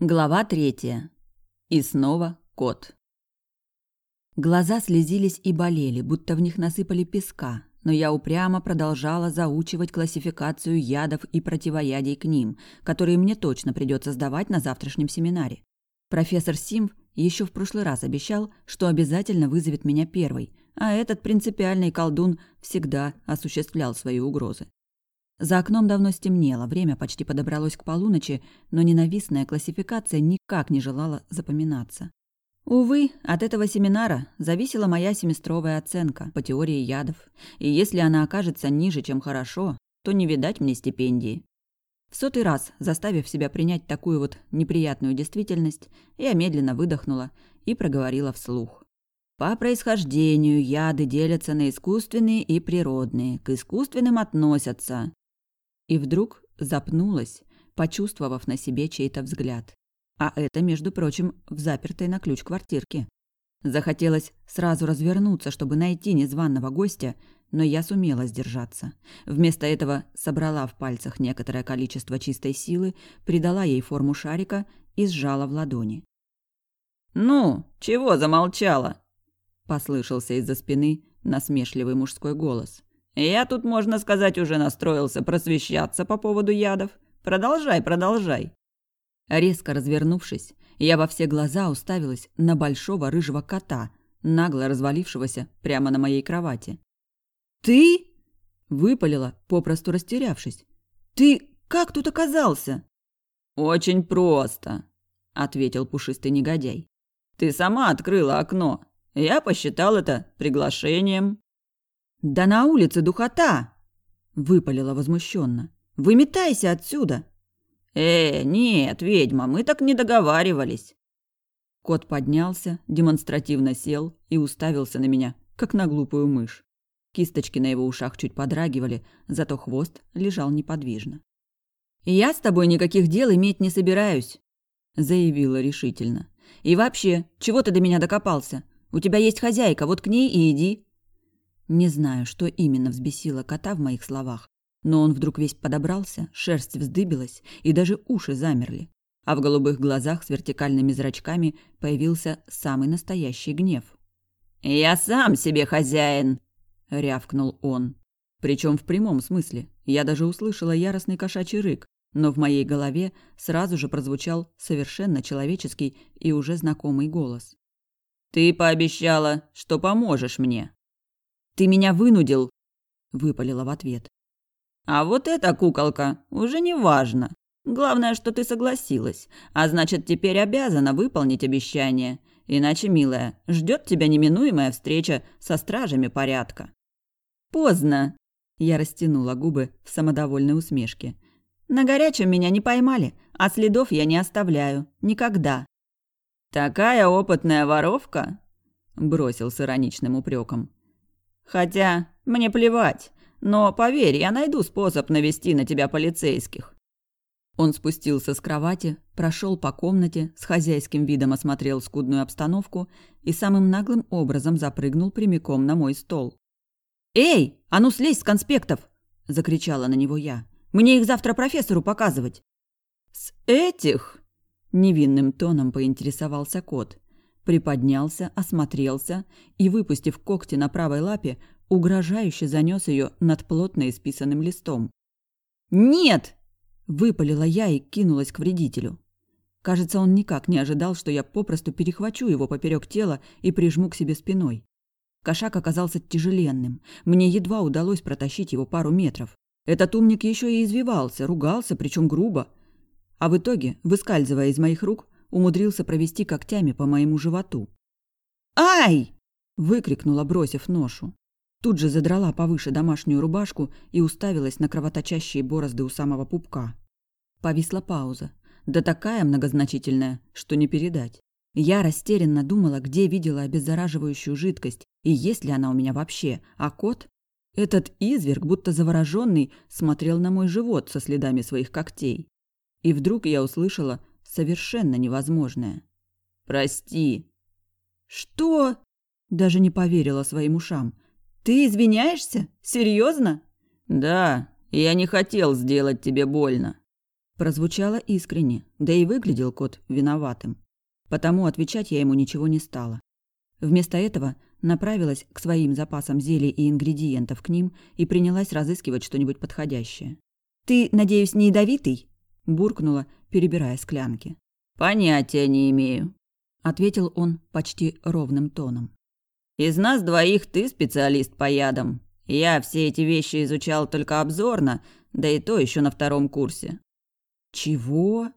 Глава третья. И снова кот. Глаза слезились и болели, будто в них насыпали песка, но я упрямо продолжала заучивать классификацию ядов и противоядий к ним, которые мне точно придется сдавать на завтрашнем семинаре. Профессор Симв еще в прошлый раз обещал, что обязательно вызовет меня первой, а этот принципиальный колдун всегда осуществлял свои угрозы. За окном давно стемнело, время почти подобралось к полуночи, но ненавистная классификация никак не желала запоминаться. Увы, от этого семинара зависела моя семестровая оценка по теории ядов, и если она окажется ниже, чем хорошо, то не видать мне стипендии. В сотый раз, заставив себя принять такую вот неприятную действительность, я медленно выдохнула и проговорила вслух. По происхождению яды делятся на искусственные и природные. К искусственным относятся и вдруг запнулась, почувствовав на себе чей-то взгляд. А это, между прочим, в запертой на ключ квартирке. Захотелось сразу развернуться, чтобы найти незваного гостя, но я сумела сдержаться. Вместо этого собрала в пальцах некоторое количество чистой силы, придала ей форму шарика и сжала в ладони. «Ну, чего замолчала?» – послышался из-за спины насмешливый мужской голос. Я тут, можно сказать, уже настроился просвещаться по поводу ядов. Продолжай, продолжай. Резко развернувшись, я во все глаза уставилась на большого рыжего кота, нагло развалившегося прямо на моей кровати. «Ты?» – выпалила, попросту растерявшись. «Ты как тут оказался?» «Очень просто», – ответил пушистый негодяй. «Ты сама открыла окно. Я посчитал это приглашением». «Да на улице духота!» – выпалила возмущенно. «Выметайся отсюда!» «Э, нет, ведьма, мы так не договаривались!» Кот поднялся, демонстративно сел и уставился на меня, как на глупую мышь. Кисточки на его ушах чуть подрагивали, зато хвост лежал неподвижно. «Я с тобой никаких дел иметь не собираюсь», – заявила решительно. «И вообще, чего ты до меня докопался? У тебя есть хозяйка, вот к ней и иди. Не знаю, что именно взбесило кота в моих словах, но он вдруг весь подобрался, шерсть вздыбилась, и даже уши замерли. А в голубых глазах с вертикальными зрачками появился самый настоящий гнев. «Я сам себе хозяин!» — рявкнул он. Причем в прямом смысле. Я даже услышала яростный кошачий рык, но в моей голове сразу же прозвучал совершенно человеческий и уже знакомый голос. «Ты пообещала, что поможешь мне!» Ты меня вынудил, выпалила в ответ. А вот эта куколка уже не важно. Главное, что ты согласилась, а значит, теперь обязана выполнить обещание. Иначе, милая, ждет тебя неминуемая встреча со стражами порядка. Поздно. Я растянула губы в самодовольной усмешке. На горячем меня не поймали, а следов я не оставляю. Никогда. Такая опытная воровка? Бросил с ироничным упреком. Хотя мне плевать, но поверь, я найду способ навести на тебя полицейских. Он спустился с кровати, прошел по комнате, с хозяйским видом осмотрел скудную обстановку и самым наглым образом запрыгнул прямиком на мой стол. «Эй, а ну слезь с конспектов!» – закричала на него я. «Мне их завтра профессору показывать!» «С этих?» – невинным тоном поинтересовался кот приподнялся, осмотрелся и, выпустив когти на правой лапе, угрожающе занес ее над плотно исписанным листом. «Нет!» – выпалила я и кинулась к вредителю. Кажется, он никак не ожидал, что я попросту перехвачу его поперек тела и прижму к себе спиной. Кошак оказался тяжеленным. Мне едва удалось протащить его пару метров. Этот умник еще и извивался, ругался, причем грубо. А в итоге, выскальзывая из моих рук, умудрился провести когтями по моему животу. «Ай!» – выкрикнула, бросив ношу. Тут же задрала повыше домашнюю рубашку и уставилась на кровоточащие борозды у самого пупка. Повисла пауза. Да такая многозначительная, что не передать. Я растерянно думала, где видела обеззараживающую жидкость и есть ли она у меня вообще, а кот... Этот изверг, будто завороженный, смотрел на мой живот со следами своих когтей. И вдруг я услышала совершенно невозможное. «Прости». «Что?» Даже не поверила своим ушам. «Ты извиняешься? Серьезно?» «Да, я не хотел сделать тебе больно». Прозвучало искренне, да и выглядел кот виноватым. Потому отвечать я ему ничего не стала. Вместо этого направилась к своим запасам зелий и ингредиентов к ним и принялась разыскивать что-нибудь подходящее. «Ты, надеюсь, не ядовитый?» – буркнула, перебирая склянки. «Понятия не имею», – ответил он почти ровным тоном. «Из нас двоих ты специалист по ядам. Я все эти вещи изучал только обзорно, да и то еще на втором курсе». «Чего?»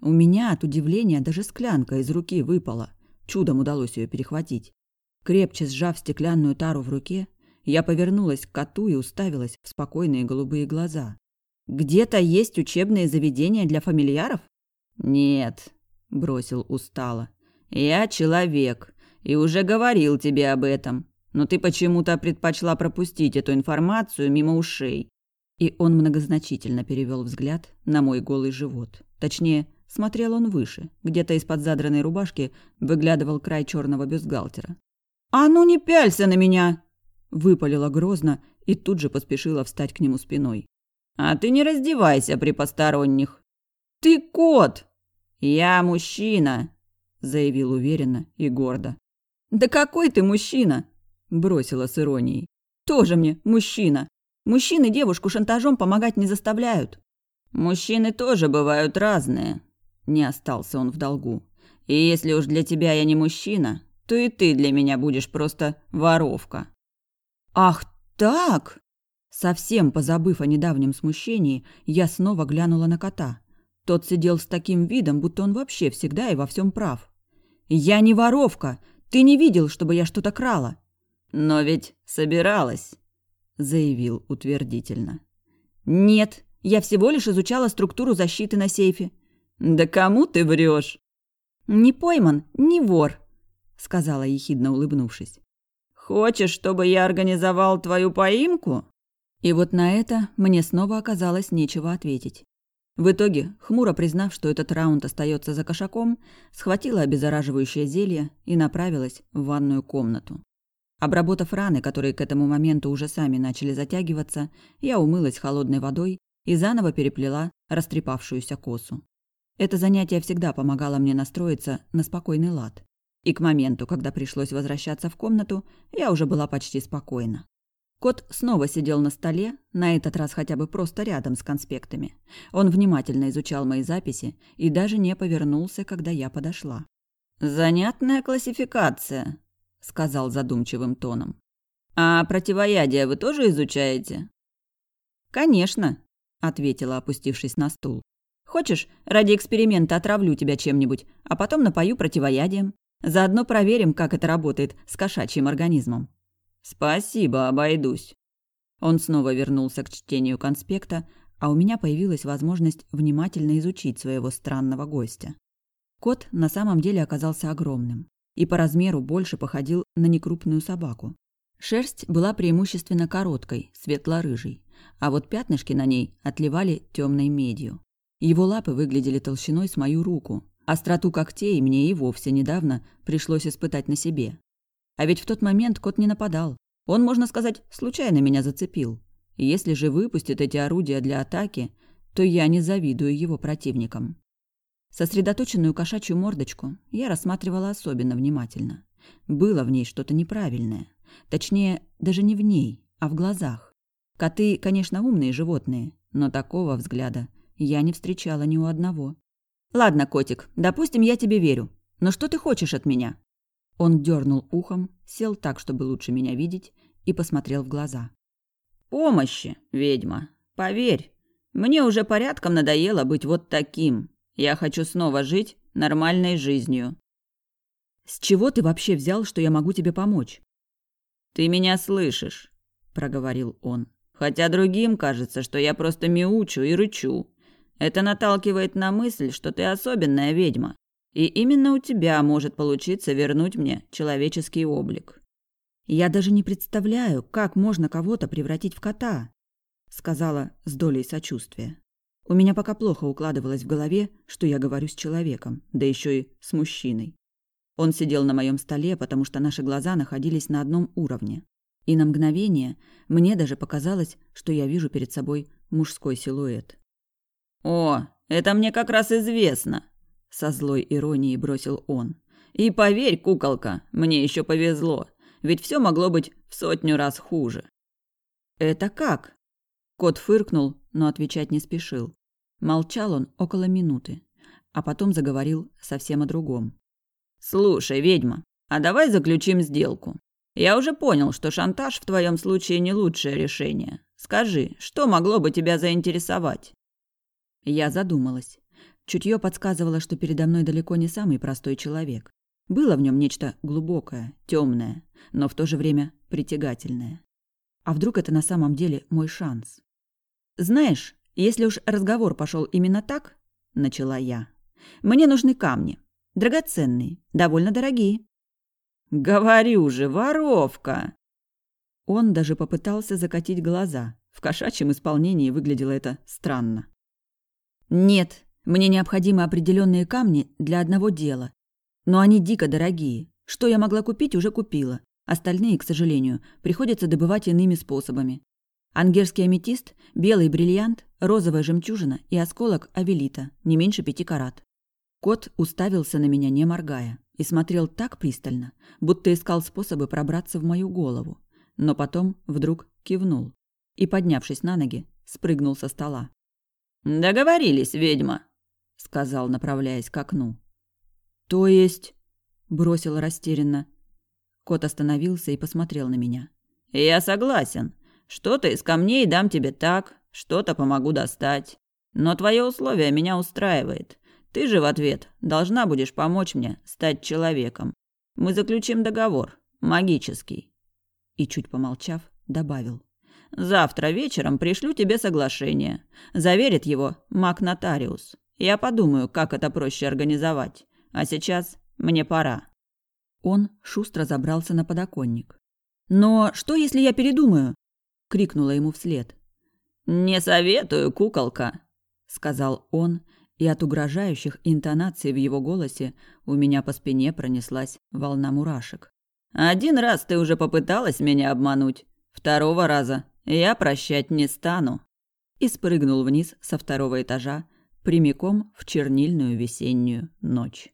У меня от удивления даже склянка из руки выпала. Чудом удалось ее перехватить. Крепче сжав стеклянную тару в руке, я повернулась к коту и уставилась в спокойные голубые глаза. «Где-то есть учебные заведения для фамильяров?» «Нет», – бросил устало. «Я человек, и уже говорил тебе об этом, но ты почему-то предпочла пропустить эту информацию мимо ушей». И он многозначительно перевел взгляд на мой голый живот. Точнее, смотрел он выше, где-то из-под задранной рубашки выглядывал край черного бюстгальтера. «А ну не пялься на меня!» – выпалила грозно и тут же поспешила встать к нему спиной. «А ты не раздевайся при посторонних!» «Ты кот!» «Я мужчина!» – заявил уверенно и гордо. «Да какой ты мужчина?» – бросила с иронией. «Тоже мне мужчина. Мужчины девушку шантажом помогать не заставляют». «Мужчины тоже бывают разные», – не остался он в долгу. «И если уж для тебя я не мужчина, то и ты для меня будешь просто воровка». «Ах так!» Совсем позабыв о недавнем смущении, я снова глянула на кота. Тот сидел с таким видом, будто он вообще всегда и во всем прав. «Я не воровка! Ты не видел, чтобы я что-то крала?» «Но ведь собиралась», — заявил утвердительно. «Нет, я всего лишь изучала структуру защиты на сейфе». «Да кому ты врешь? «Не пойман, не вор», — сказала ехидно улыбнувшись. «Хочешь, чтобы я организовал твою поимку?» И вот на это мне снова оказалось нечего ответить. В итоге, хмуро признав, что этот раунд остается за кошаком, схватила обеззараживающее зелье и направилась в ванную комнату. Обработав раны, которые к этому моменту уже сами начали затягиваться, я умылась холодной водой и заново переплела растрепавшуюся косу. Это занятие всегда помогало мне настроиться на спокойный лад. И к моменту, когда пришлось возвращаться в комнату, я уже была почти спокойна. Кот снова сидел на столе, на этот раз хотя бы просто рядом с конспектами. Он внимательно изучал мои записи и даже не повернулся, когда я подошла. «Занятная классификация», — сказал задумчивым тоном. «А противоядие вы тоже изучаете?» «Конечно», — ответила, опустившись на стул. «Хочешь, ради эксперимента отравлю тебя чем-нибудь, а потом напою противоядием? Заодно проверим, как это работает с кошачьим организмом». «Спасибо, обойдусь». Он снова вернулся к чтению конспекта, а у меня появилась возможность внимательно изучить своего странного гостя. Кот на самом деле оказался огромным и по размеру больше походил на некрупную собаку. Шерсть была преимущественно короткой, светло-рыжей, а вот пятнышки на ней отливали темной медью. Его лапы выглядели толщиной с мою руку. Остроту когтей мне и вовсе недавно пришлось испытать на себе. А ведь в тот момент кот не нападал. Он, можно сказать, случайно меня зацепил. Если же выпустит эти орудия для атаки, то я не завидую его противникам. Сосредоточенную кошачью мордочку я рассматривала особенно внимательно. Было в ней что-то неправильное. Точнее, даже не в ней, а в глазах. Коты, конечно, умные животные, но такого взгляда я не встречала ни у одного. «Ладно, котик, допустим, я тебе верю. Но что ты хочешь от меня?» Он дернул ухом, сел так, чтобы лучше меня видеть, и посмотрел в глаза. «Помощи, ведьма. Поверь, мне уже порядком надоело быть вот таким. Я хочу снова жить нормальной жизнью». «С чего ты вообще взял, что я могу тебе помочь?» «Ты меня слышишь», — проговорил он. «Хотя другим кажется, что я просто мяучу и рычу. Это наталкивает на мысль, что ты особенная ведьма. И именно у тебя может получиться вернуть мне человеческий облик. Я даже не представляю, как можно кого-то превратить в кота, сказала с долей сочувствия. У меня пока плохо укладывалось в голове, что я говорю с человеком, да еще и с мужчиной. Он сидел на моем столе, потому что наши глаза находились на одном уровне. И на мгновение мне даже показалось, что я вижу перед собой мужской силуэт. «О, Это мне как раз известно, со злой иронией бросил он. И поверь, куколка, мне еще повезло, ведь все могло быть в сотню раз хуже. Это как? Кот фыркнул, но отвечать не спешил. Молчал он около минуты, а потом заговорил совсем о другом. Слушай, ведьма, а давай заключим сделку. Я уже понял, что шантаж в твоем случае не лучшее решение. Скажи, что могло бы тебя заинтересовать? Я задумалась. Чутье подсказывало, что передо мной далеко не самый простой человек. Было в нем нечто глубокое, темное, но в то же время притягательное. А вдруг это на самом деле мой шанс? Знаешь, если уж разговор пошел именно так, начала я. Мне нужны камни. Драгоценные, довольно дорогие. Говорю же, воровка. Он даже попытался закатить глаза. В кошачьем исполнении выглядело это странно. Нет, мне необходимы определенные камни для одного дела. Но они дико дорогие. Что я могла купить, уже купила. Остальные, к сожалению, приходится добывать иными способами. Ангерский аметист, белый бриллиант, розовая жемчужина и осколок авелита, не меньше пяти карат. Кот уставился на меня, не моргая, и смотрел так пристально, будто искал способы пробраться в мою голову. Но потом вдруг кивнул и, поднявшись на ноги, спрыгнул со стола. «Договорились, ведьма», — сказал, направляясь к окну. «То есть...» — бросил растерянно. Кот остановился и посмотрел на меня. «Я согласен. Что-то из камней дам тебе так, что-то помогу достать. Но твое условие меня устраивает. Ты же в ответ должна будешь помочь мне стать человеком. Мы заключим договор, магический». И чуть помолчав, добавил. «Завтра вечером пришлю тебе соглашение. Заверит его маг-нотариус. Я подумаю, как это проще организовать. А сейчас мне пора». Он шустро забрался на подоконник. «Но что, если я передумаю?» — крикнула ему вслед. «Не советую, куколка», — сказал он, и от угрожающих интонаций в его голосе у меня по спине пронеслась волна мурашек. «Один раз ты уже попыталась меня обмануть, второго раза я прощать не стану». И спрыгнул вниз со второго этажа, прямиком в чернильную весеннюю ночь.